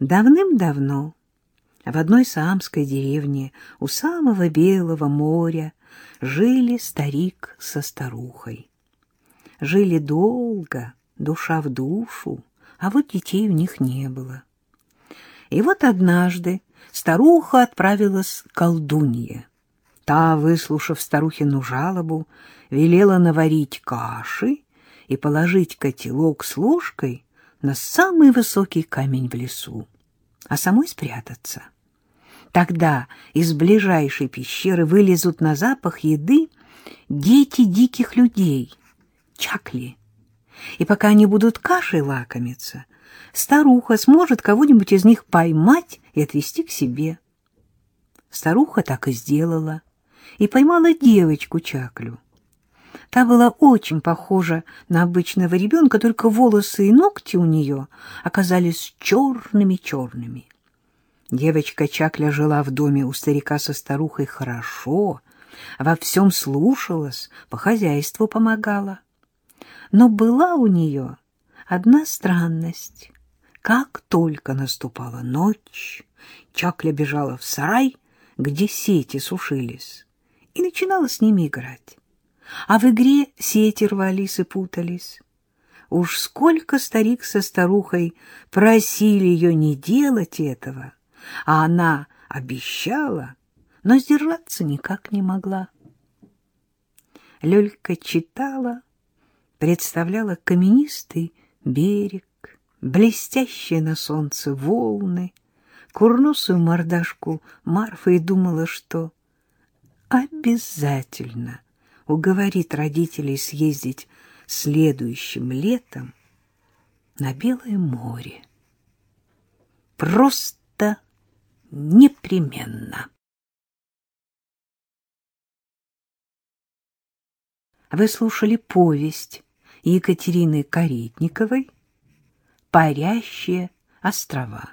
Давным-давно в одной саамской деревне у самого Белого моря жили старик со старухой. Жили долго, душа в душу, а вот детей у них не было. И вот однажды старуха отправилась к колдунье. Та, выслушав старухину жалобу, велела наварить каши и положить котелок с ложкой на самый высокий камень в лесу, а самой спрятаться. Тогда из ближайшей пещеры вылезут на запах еды дети диких людей, чакли. И пока они будут кашей лакомиться, старуха сможет кого-нибудь из них поймать и отвезти к себе. Старуха так и сделала, и поймала девочку Чаклю. Та была очень похожа на обычного ребенка, только волосы и ногти у нее оказались черными-черными. Девочка Чакля жила в доме у старика со старухой хорошо, во всем слушалась, по хозяйству помогала. Но была у нее одна странность. Как только наступала ночь, Чакля бежала в сарай, где сети сушились, и начинала с ними играть. А в игре сети рвались и путались. Уж сколько старик со старухой просили ее не делать этого, а она обещала, но сдержаться никак не могла. Лёлька читала, представляла каменистый берег, блестящие на солнце волны, курносую мордашку Марфы и думала, что обязательно уговорит родителей съездить следующим летом на Белое море. Просто непременно. Вы слушали повесть Екатерины Каретниковой «Парящие острова».